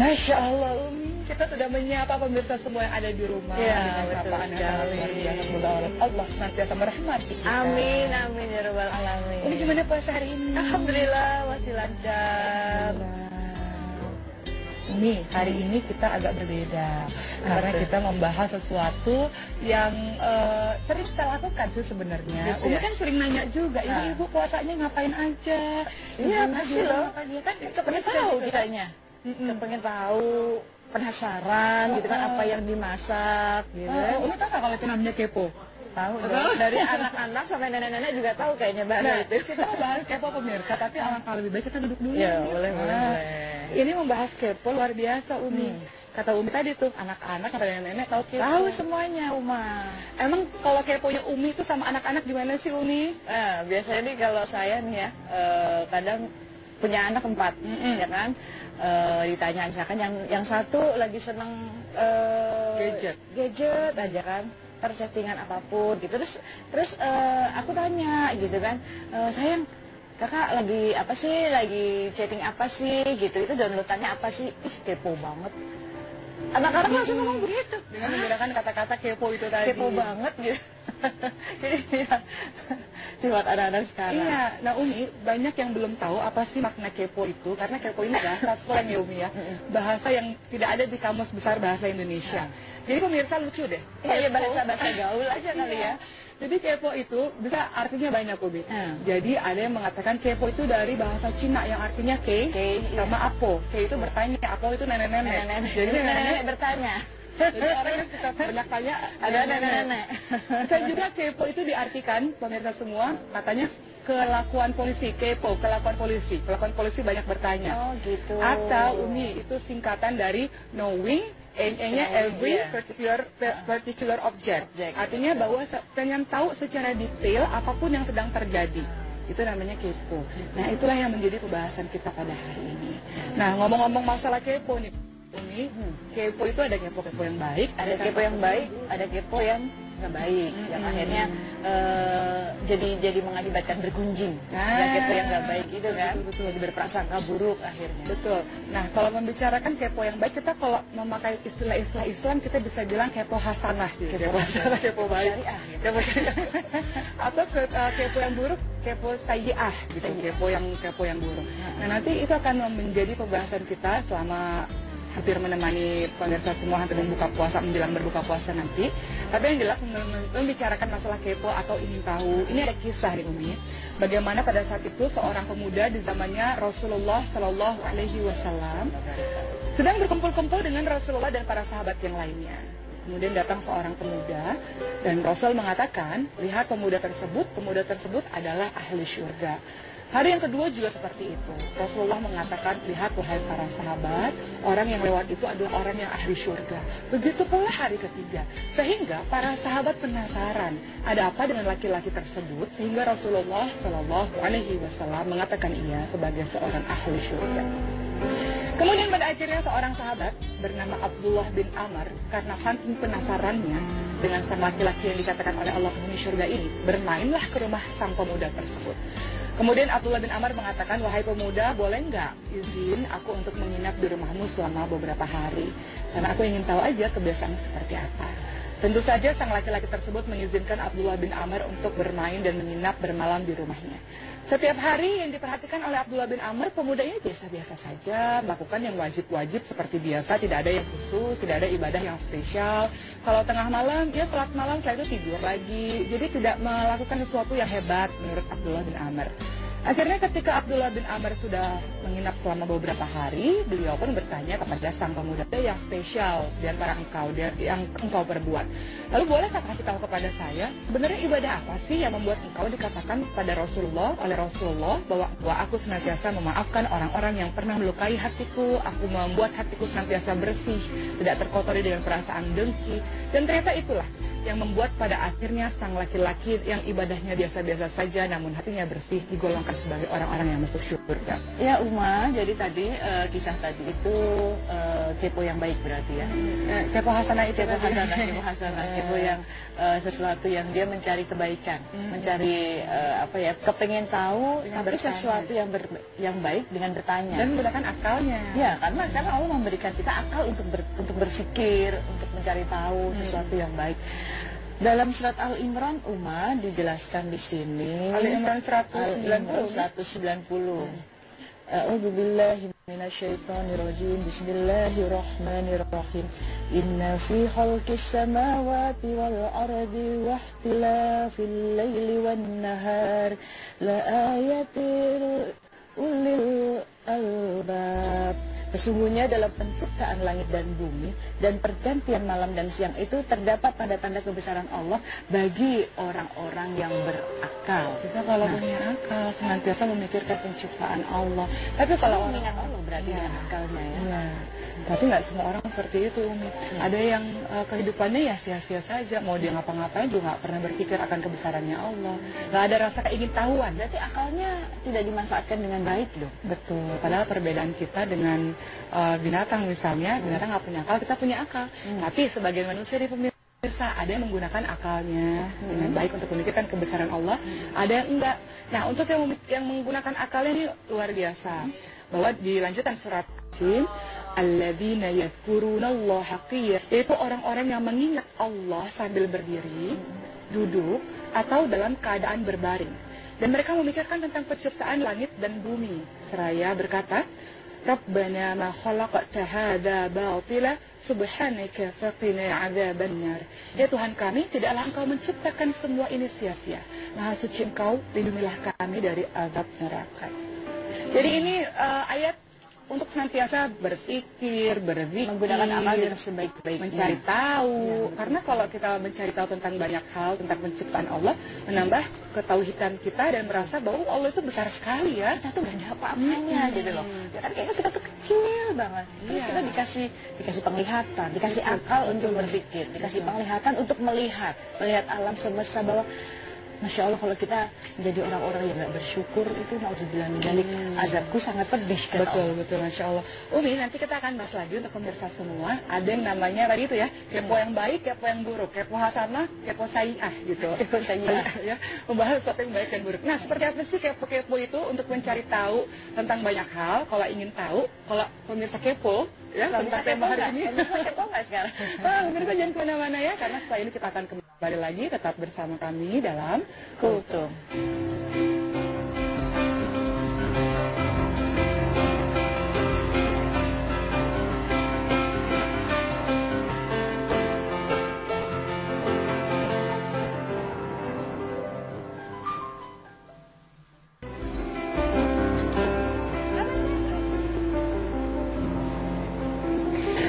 Masya Allah Umi, kita sudah menyapa pemirsa semua yang ada di rumah Ya, dengan betul sapaan yang sangat sekali. luar biasa. Semoga Allah senantiasa merahmati kita. Amin, amin ya rabbal alamin. Umi gimana puasa hari ini? Alhamdulillah masih lancar. Umi, hari ini kita agak berbeda karena kita membahas sesuatu yang eh, sering kita lakukan sih sebenarnya. Gitu Umi ya? kan sering nanya juga, Ah. ibu puasanya ngapain aja? Iya pasti loh. ngapain? Ya kan kita bisa tahu gitu. kitanya. Mm-mm. Pengen tahu penasaran gitu kan Oh. apa yang dimasak gitu. Eh, Umi tahu kalau itu namanya kepo? Tahu dong. Dari anak-anak sampai nenek-nenek juga tahu kayaknya bahasa Nah, itu. kita mau bahas kepo pemirsa, tapi alangkah lebih baik kita duduk dulu. Ya, boleh, boleh, Nah, boleh. Ini membahas kepo luar biasa, Umi. Kata Umi tadi tuh, anak-anak sampai nenek-nenek tahu kepo. Tahu semuanya Uma. Emang kalau keponya Umi itu sama anak-anak gimana sih, Umi? Nah, biasanya nih kalau saya nih ya, eh, kadang punya anak empat, Mm-mm. ya kan? Eh, ditanya misalkan yang yang satu lagi seneng eh, Gadget. gadget aja kan, terchattingan apa pun gitu. Terus terus eh, aku tanya gitu kan, "Eh, sayang kakak lagi apa sih, lagi chatting apa sih gitu, itu downloadannya apa sih? Ih kepo banget. Anak-anak langsung ngomong begitu. Dengan menggunakan kata-kata kepo itu tadi. Kepo banget gitu. Jadi ya, sifat anak-anak sekarang. Iya, nah Umi banyak yang belum tahu apa sih makna kepo itu karena kepo ini bahasa slang ya Umi ya, bahasa yang tidak ada di kamus besar bahasa Indonesia. Jadi pemirsa lucu deh. Iya, iya, Kepo- bahasa-bahasa gaul aja kali Iya. ya. Jadi kepo itu bisa artinya banyak Umi. Hmm. Jadi ada yang mengatakan kepo itu dari bahasa Cina yang artinya ke, Ke, iya. sama apo. Ke itu bertanya, apo itu nenek-nenek. Nenek-nenek. Jadi nenek-nenek nenek bertanya. jadi orang yang suka banyak tanya Ada nenek-nenek. Saya juga kepo itu diartikan pemirsa semua katanya kelakuan polisi kepo kelakuan polisi kelakuan polisi banyak bertanya Oh gitu. atau uni itu singkatan dari knowing nya Knowing, every iya. particular particular object. Object. Artinya bahwa pengen tahu secara detail apa pun yang sedang terjadi. Itu namanya kepo. Nah, itulah yang menjadi pembahasan kita pada hari ini. Nah, ngomong-ngomong masalah kepo nih, Umi, kepo itu ada kepo-kepo yang baik, Ada kepo yang baik, ada kepo yang nggak baik, yang Mm-mm. akhirnya eh, jadi jadi mengakibatkan bergunjing. Nah. Ada kepo yang nggak baik itu kan, Betul, betul. jadi berprasangka buruk akhirnya. Betul. Nah, kalau membicarakan kepo yang baik, kita kalau memakai istilah-istilah Islam, kita bisa bilang kepo hasanah. Gitu. Kepo hasanah, kepo baik. Syariah, gitu. Kepo syariah. Atau ke, uh, kepo yang buruk, kepo sayyi'ah. Gitu. Kepo yang kepo yang buruk. Nah, nanti itu akan menjadi pembahasan kita selama hampir menemani pemirsa semua hampir membuka puasa menjelang berbuka puasa nanti. Tapi yang jelas mem- mem- membicarakan masalah kepo atau ingin tahu, ini ada kisah nih Umi. Bagaimana pada saat itu seorang pemuda di zamannya Rasulullah Shallallahu Alaihi Wasallam sedang berkumpul-kumpul dengan Rasulullah dan para sahabat yang lainnya. Kemudian datang seorang pemuda dan Rasul mengatakan, lihat pemuda tersebut, pemuda tersebut adalah ahli syurga. Hari yang kedua juga seperti itu. Rasulullah mengatakan, lihat wahai para sahabat, orang yang lewat itu adalah orang yang ahli syurga. Begitu pula hari ketiga. Sehingga para sahabat penasaran, ada apa dengan laki-laki tersebut? Sehingga Rasulullah Shallallahu Alaihi Wasallam mengatakan ia sebagai seorang ahli syurga. Kemudian pada akhirnya seorang sahabat bernama Abdullah bin Amr karena saking penasarannya dengan sang laki-laki yang dikatakan oleh Allah penghuni surga ini bermainlah ke rumah sang pemuda tersebut. Kemudian Abdullah bin Amr mengatakan, wahai pemuda, boleh nggak izin aku untuk menginap di rumahmu selama beberapa hari? Karena aku ingin tahu aja kebiasaan seperti apa. Tentu saja sang laki-laki tersebut mengizinkan Abdullah bin Amr untuk bermain dan menginap bermalam di rumahnya. Setiap hari yang diperhatikan oleh Abdullah bin Amr, pemuda ini biasa-biasa saja, melakukan yang wajib-wajib seperti biasa, tidak ada yang khusus, tidak ada ibadah yang spesial. Kalau tengah malam, dia sholat malam, setelah itu tidur lagi. Jadi tidak melakukan sesuatu yang hebat menurut Abdullah bin Amr. Akhirnya ketika Abdullah bin Amr sudah menginap selama beberapa hari, beliau pun bertanya kepada sang pemuda "Ada yang spesial di antara engkau yang engkau perbuat. Lalu bolehkah kasih tahu kepada saya sebenarnya ibadah apa sih yang membuat engkau dikatakan pada Rasulullah oleh Rasulullah bahwa, bahwa aku senantiasa memaafkan orang-orang yang pernah melukai hatiku, aku membuat hatiku senantiasa bersih, tidak terkotori dengan perasaan dengki. Dan ternyata itulah yang membuat pada akhirnya sang laki-laki yang ibadahnya biasa-biasa saja namun hatinya bersih digolongkan sebagai orang-orang yang masuk surga. Ya Uma, jadi tadi uh, kisah tadi itu uh, kepo yang baik berarti ya. Eh, kepo hasanah itu Kepo hasanah, kepo hasanah, kepo yang uh, sesuatu yang dia mencari kebaikan, mencari uh, apa ya, kepengen tahu, Dengan tapi bertanya. sesuatu yang ber, yang baik dengan bertanya. dan menggunakan akalnya. Ya, karena karena Allah memberikan kita akal untuk ber, untuk berpikir, untuk mencari tahu sesuatu yang baik. Dalam surat Al Imran Uma dijelaskan di sini Ali Imran 190. Al Imran 190. A'udzu billahi minasyaitonir rajim. Bismillahirrahmanirrahim. Inna fi khalqis samawati wal ardi wa ikhtilafil laili wan nahar la ayatil ulil albab. Sesungguhnya dalam penciptaan langit dan bumi dan pergantian malam dan siang itu terdapat tanda-tanda kebesaran Allah bagi orang-orang yang berakal. Kita kalau Nah. punya akal senantiasa memikirkan penciptaan Allah. Tapi kalau mengingat Allah berarti dengan akalnya ya. Iya. Tapi nggak semua orang seperti itu, Umi. Ada yang eh, kehidupannya ya sia-sia saja. Mau dia ngapa-ngapain juga nggak pernah berpikir akan kebesarannya Allah. Nggak ada rasa keingintahuan. Berarti akalnya tidak dimanfaatkan dengan baik dong. Betul. Padahal perbedaan kita dengan eh, binatang misalnya, binatang nggak punya akal, kita punya akal. Tapi sebagian manusia di pemirsa ada yang menggunakan akalnya dengan baik untuk memikirkan kebesaran Allah, ada yang enggak. Nah, untuk yang yang menggunakan akalnya ini luar biasa. Bahwa dilanjutkan surat Him, alladzina yadhkurunallaha qiyam, yaitu orang-orang yang mengingat Allah sambil berdiri, duduk atau dalam keadaan berbaring. Dan mereka memikirkan tentang penciptaan langit dan bumi. Seraya berkata, Rabbana ma khalaqta hadha batila subhanaka faqina adzaban nar. Ya Tuhan kami, tidaklah Engkau menciptakan semua ini sia-sia. Maha suci Engkau, lindungilah kami dari azab neraka. Jadi ini eh, ayat untuk senantiasa berpikir, berzikir, Menggunakan amal dengan sebaik-baiknya. mencari tahu. Karena kalau kita mencari tahu tentang banyak hal tentang penciptaan Allah, menambah ketauhidan kita dan merasa bahwa Allah itu besar sekali ya. Kita tuh gak ada apa-apanya gitu loh. Ya kan kayaknya kita tuh kecil banget. Terus Iya. kita dikasih dikasih penglihatan, dikasih akal untuk berpikir, dikasih penglihatan untuk melihat, melihat alam semesta bahwa Masya Allah kalau kita menjadi orang-orang yang gak bersyukur itu nauzubillah min dzalik, azabku sangat pedih kata Allah. Betul, betul, Masya Allah. Umi, nanti kita akan bahas lagi untuk pemirsa semua. Ada yang namanya tadi itu ya, kepo yang baik, kepo yang buruk, kepo hasanah, kepo sayi'ah gitu. Kepo sayi'ah. ya, membahas sesuatu yang baik dan buruk. Nah, seperti apa sih kepo-kepo itu untuk mencari tahu tentang banyak hal? Kalau ingin tahu, kalau pemirsa kepo, ya, tentang tema kepo hari nggak? ini. Pemirsa kepo nggak sekarang? Ah, pemirsa jangan ke mana-mana ya, karena setelah ini kita akan kembali lagi, tetap bersama kami dalam Kultum.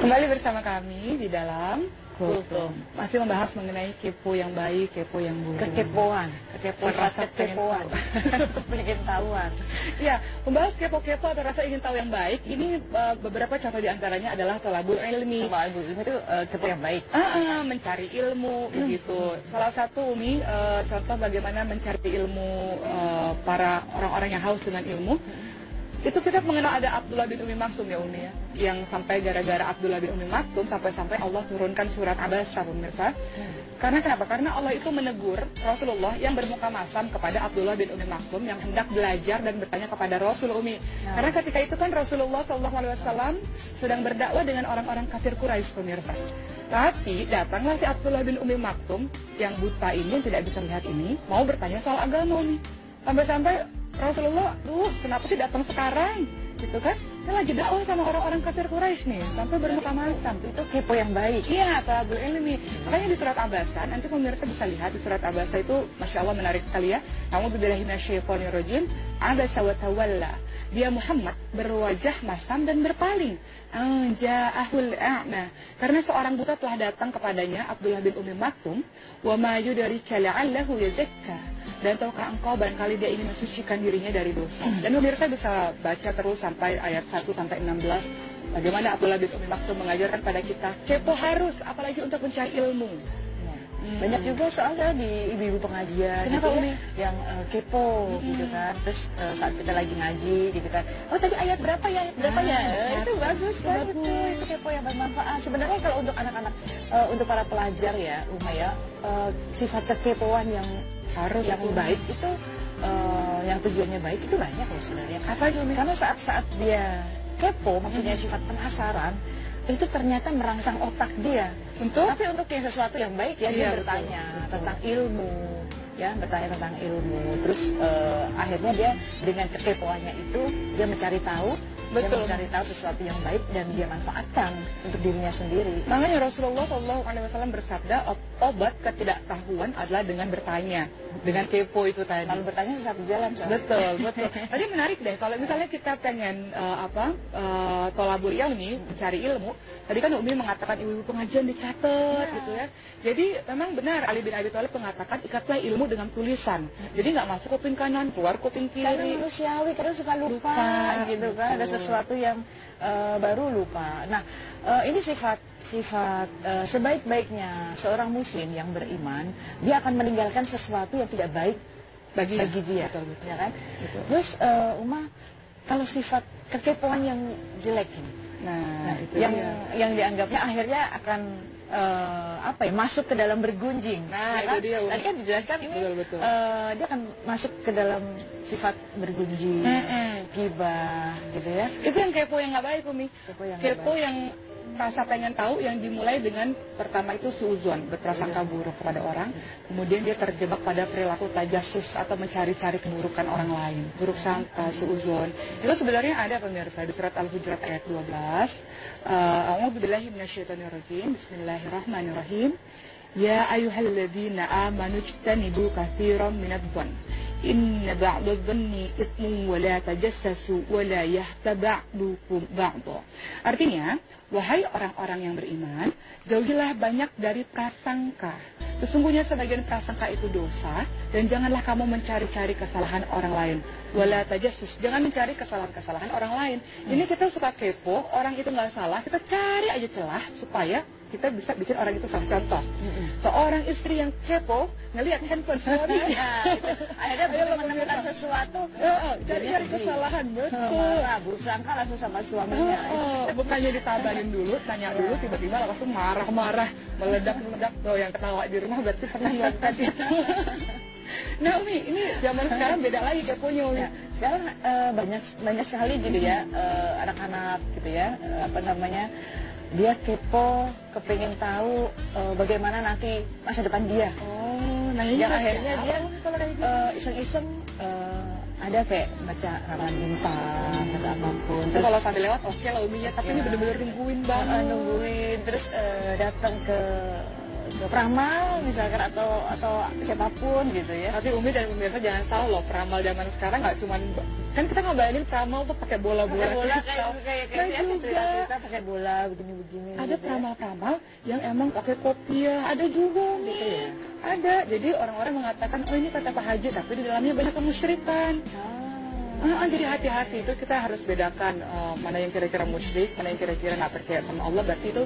Kembali bersama kami di dalam Kultum. Masih membahas mengenai kepo yang baik, kepo yang buruk. Kekepoan, Kekepoan, rasa kekepoan, pengen tahuan. Ya, membahas kepo-kepo atau rasa ingin tahu yang baik. Ini uh, beberapa contoh di antaranya adalah tolabul ilmi. Ibu ini tuh eh, kepo yang baik. Ah, ah, mencari ilmu begitu. Salah satu Umi uh, contoh bagaimana mencari ilmu uh, para orang-orang yang haus dengan ilmu. Itu kita mengenal ada Abdullah bin Umi Maktum ya Umi ya. Yang sampai gara-gara Abdullah bin Umi Maktum sampai-sampai Allah turunkan surat Abasa pemirsa. Karena kenapa? Karena Allah itu menegur Rasulullah yang bermuka masam kepada Abdullah bin Umi Maktum yang hendak belajar dan bertanya kepada Rasul Umi. Karena ketika itu kan Rasulullah SAW sedang berdakwah dengan orang-orang kafir Quraisy pemirsa. Tapi datanglah si Abdullah bin Umi Maktum yang buta ini yang tidak bisa melihat ini mau bertanya soal agama Umi. Sampai-sampai Rasulullah, duh kenapa sih datang sekarang? Gitu kan? Kita lagi dakwah sama orang-orang kafir Quraisy nih, sampai bermuka masam. Itu kepo yang baik. Iya, tabul ilmi. Makanya di surat Abasa, nanti pemirsa bisa lihat di surat Abasa itu, Masya Allah menarik sekali ya. A'udzubillahiminasyaitonirrojim. Abasa wa tawalla. Dia Muhammad berwajah masam dan berpaling. Anja'ahul a'ma. Karena seorang buta telah datang kepadanya, Abdullah bin Umi Maktum. Wa ma yudarika la'allahu yazakka. Dan tahukah engkau barangkali dia ingin mensucikan dirinya dari dosa. Dan pemirsa bisa baca terus sampai ayat 1 sampai 16. Bagaimana Abdullah bin Umi Maktum mengajarkan pada kita, kepo harus, apalagi untuk mencari ilmu. Hmm. Banyak juga soalnya di ibu-ibu pengajian Kenapa, gitu ya, Umi? yang eh, kepo gitu kan. Terus eh, saat kita lagi ngaji gitu kan. Oh tadi ayat berapa ya? Ayat berapa Ah, ya? betul. itu bagus Itu banget bagus. tuh. Itu kepo yang bermanfaat. Sebenarnya kalau untuk anak-anak eh, untuk para pelajar ya, Uma ya, eh, sifat kekepoan yang Harus yang itu. baik itu eh, yang tujuannya baik itu banyak loh sebenarnya. Apa aja? Karena saat-saat dia kepo, mempunyai sifat penasaran, itu ternyata merangsang otak dia. Untuk? Tapi untuk yang sesuatu yang baik ya Iya, dia betul, bertanya betul. tentang ilmu, ya bertanya tentang ilmu. Terus eh, akhirnya dia dengan kekepoannya itu dia mencari tahu, dia Betul. mencari tahu sesuatu yang baik dan dia manfaatkan untuk dirinya sendiri. Makanya Rasulullah Shallallahu Alaihi Wasallam bersabda "Ob- obat ketidaktahuan adalah dengan bertanya, dengan kepo itu tadi. Kalau bertanya sesat jalan, soalnya. Betul, betul. Tadi menarik deh kalau misalnya kita pengen eh, apa uh, tolabul ilmi, mencari ilmu. Tadi kan Umi mengatakan ibu-ibu pengajian dicatat gitu ya. Jadi memang benar Ali bin Abi Thalib mengatakan ikatlah ilmu dengan tulisan. Jadi nggak masuk kuping kanan, keluar kuping Karena kiri. manusiawi kadang suka lupa, Lupa, gitu kan ada betul. Sesuatu yang eh, baru lupa. Nah eh, ini sifat sifat eh, sebaik-baiknya seorang muslim yang beriman dia akan meninggalkan sesuatu yang tidak baik Bagi, bagi dia, Betul, betul. ya kan? Betul. Terus eh, Uma kalau sifat kekepoan yang jelek ini, Nah, nah, itu yang dia. yang dianggapnya akhirnya akan eh, apa ya masuk ke dalam bergunjing. Nah, ya itu kan? dia. Tadi kan dijelaskan ini Betul, betul. eh, dia akan masuk ke dalam sifat bergunjing, Mm-mm. gibah, gitu ya. Itu yang kepo yang nggak baik Umi. Kepo yang Kepo yang rasa pengen tahu yang dimulai dengan pertama itu suzon berprasangka buruk kepada orang. Kemudian dia terjebak pada perilaku tajasus atau mencari-cari keburukan orang lain. Buruk sangka suzon. Itu sebenarnya ada pemirsa di surat al-hujurat ayat 12 uh, A'udzubillahi minasyaitonirrajim. Bismillahirrahmanirrahim. Ya ayyuhalladzina amanu ijtanibu katsiran minadh-dhann inna ba'dadh-dhanni itsmun wa la tajassasu wa la yahta ba'dukum ba'dha. Artinya, wahai orang-orang yang beriman, jauhilah banyak dari prasangka. Sesungguhnya sebagian prasangka itu dosa dan janganlah kamu mencari-cari kesalahan orang lain. Wala tajassus, jangan mencari kesalahan-kesalahan orang lain. Ini kita suka kepo, orang itu nggak salah, kita cari aja celah supaya kita bisa bikin orang itu salah contoh. Seorang istri yang kepo ngelihat handphone suaminya. Nah, itu. Akhirnya Mbak menemukan sesuatu, cari-cari sedih. kesalahan betul. marah, buruk sangka langsung sama suaminya. Oh, bukannya ditabarin dulu, tanya dulu, tiba-tiba langsung marah-marah, meledak-meledak. Oh, yang ketawa di rumah berarti pernah melakukan itu. Nah, Umi, ini zaman sekarang beda lagi keponya, Umi. Ya, sekarang eh, banyak banyak sekali gitu ya eh, anak-anak gitu ya eh, apa namanya dia kepo kepengen tahu eh, bagaimana nanti masa depan dia Oh, nah ini yang akhirnya apa, dia eh, iseng-iseng eh, ada kayak baca ramalan bintang atau apa pun Terus kalau sambil lewat oke lah Umi ya, tapi ini Ya. bener-bener nungguin eh, banget. nungguin terus eh, datang ke ke peramal misalkan atau atau siapa pun gitu ya Tapi Umi dan pemirsa jangan salah loh, peramal zaman sekarang nggak cuman kan kita ngebayangin peramal tuh pakai bola-bola. pakai bola gitu. kayak kayak kayak juga. cerita-cerita pakai bola begini-begini Ada gitu ya. peramal-peramal yang emang pakai kopiah, ada juga. Gitu ya? Ada. Jadi orang-orang mengatakan, oh ini kata Pak Haji, tapi di dalamnya banyak kemusyrikan. Ah. Ah, jadi hati-hati itu kita harus bedakan eh, mana yang kira-kira musyrik, mana yang kira-kira nggak percaya sama Allah. Berarti itu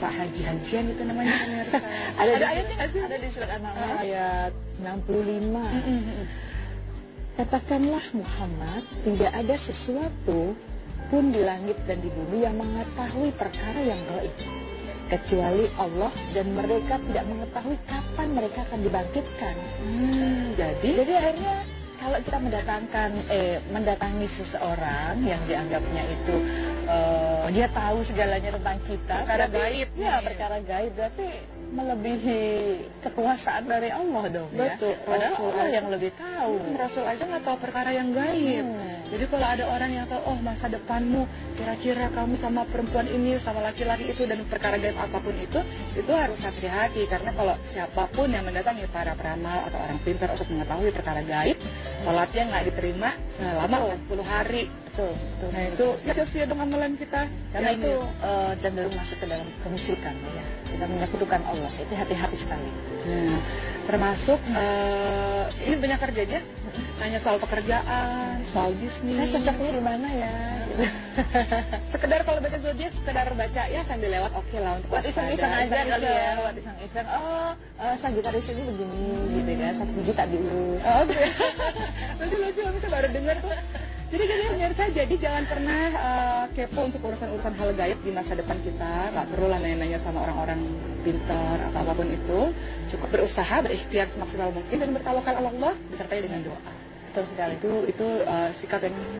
Pak Haji Hajian itu namanya pemirsa. ada, di ayatnya nggak sih? Ada di surat An-Naml Ah. ayat 65. Mm-mm. Katakanlah Muhammad, tidak ada sesuatu pun di langit dan di bumi yang mengetahui perkara yang gaib kecuali Allah dan mereka tidak mengetahui kapan mereka akan dibangkitkan. Hmm, jadi Jadi akhirnya kalau kita mendatangkan eh mendatangi seseorang yang dianggapnya itu eh, dia tahu segalanya tentang kita, Perkara gaib ya perkara gaib berarti melebihi kekuasaan dari Allah dong Betul, ya. Padahal Rasul Allah yang lebih tahu. Rasul aja nggak tahu perkara yang gaib. Hmm. Jadi kalau ada orang yang tahu, oh masa depanmu, kira-kira kamu sama perempuan ini, sama laki-laki itu dan perkara gaib apa pun itu, itu harus hati-hati karena kalau siapa pun yang mendatangi para peramal atau orang pintar untuk mengetahui perkara gaib, salatnya nggak diterima selama 40 hari betul, betul. Nah itu ya sia-sia dong amalan kita. Karena Ya, itu eh, cenderung masuk ke dalam kemusyrikan ya. Kita menyekutukan Allah. Itu hati-hati sekali. Nah, termasuk eh, ini banyak kerjanya nanya soal pekerjaan, soal bisnis. Saya cocoknya di mana ya? Gitu. sekedar kalau baca zodiak sekedar baca ya sambil lewat oke lah untuk buat iseng-iseng aja kali ya buat iseng-iseng oh uh, Sagittarius ini begini gitu kan satu gigi tak diurus Oh, Oke. Lucu lucu bisa baru dengar tuh. Jadi kalian pemirsa, jadi jangan pernah eh, kepo untuk urusan-urusan hal gaib di masa depan kita. Gak perlu lah nanya-nanya sama orang-orang pintar atau apa pun itu. Cukup berusaha, berikhtiar semaksimal mungkin dan bertawakal Allah disertai dengan doa. sekali Itu itu eh, sikap yang